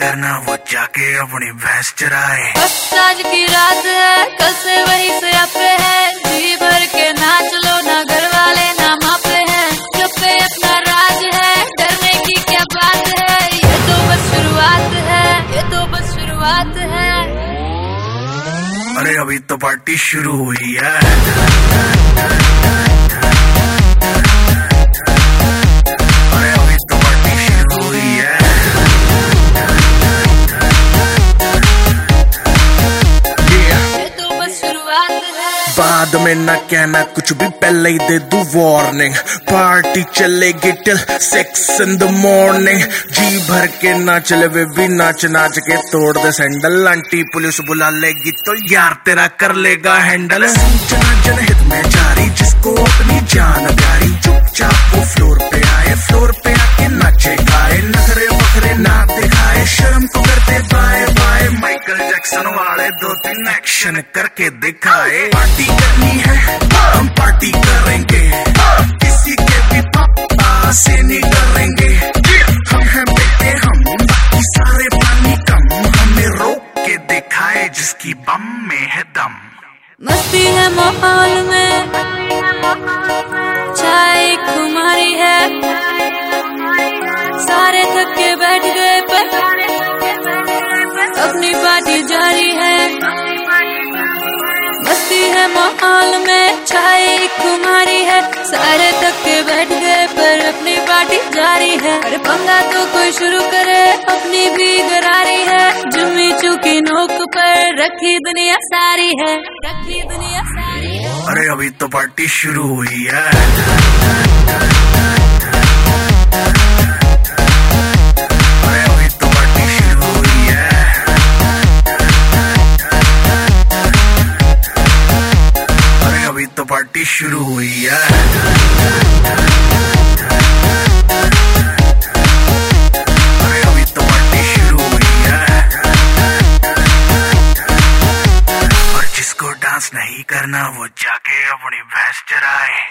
کرنا وہ جا کے اپنی بھینس چرائے۔ آج کی رات ہے کل سے وہی سے آپ ہے۔ جی بھر کے نہ چلو نہ گھر والے نہ ماپ ہے۔ جب پہ اپنا راج ہے ڈرنے کی کیا بات ہے؟ یہ تو بس شروعات ہے یہ تو بس شروعات ہے۔ ارے ابھی تو پارٹی شروع ہوئی ہے۔ بعد میں نہ کہنا کچھ بھی پہلے ہی دے دو وارننگ پارٹی چلے گی ٹل سکس ان دا مارننگ جی بھر کے نہ چلے وے بھی ناچ ناچ کے توڑ دے سینڈل لانٹی پولیس بلا لے گی تو یار تیرا کر لے گا ہینڈل سوچنا جنہت میں جاری جس کو اپنی جان پیاری چپ چاپ وہ فلور پہ آئے فلور پہ آکے کے ناچے گائے نظرے وخرے نہ دکھائے شرم کو کرتے بائے بائے مائیکل جیکسن والے دو تین ایکشن کر کے دکھائے پارٹی کرنے جس کی بم میں ہے دم۔ مستی ہے ماحول میں۔ چائے کماری ہے۔ سارے تھک کے بیٹھ گئے پر۔ اپنی پارٹی جاری ہے۔ مستی ہے ماحول میں۔ چائے کماری ہے۔ سارے تھک کے بیٹھ گئے پر اپنی پارٹی جاری ہے۔ پنگا تو کوئی شروع کرے، اپنی بھی گرائی کی نوک پر رکھی دنیا ساری ہے۔ رکھی دنیا ساری ارے، ابھی تو پارٹی شروع ہوئی ہے۔ پارٹی شروع ہوئی ہے۔ نہیں کرنا وہ جا کے اپنی بھینس چرائے۔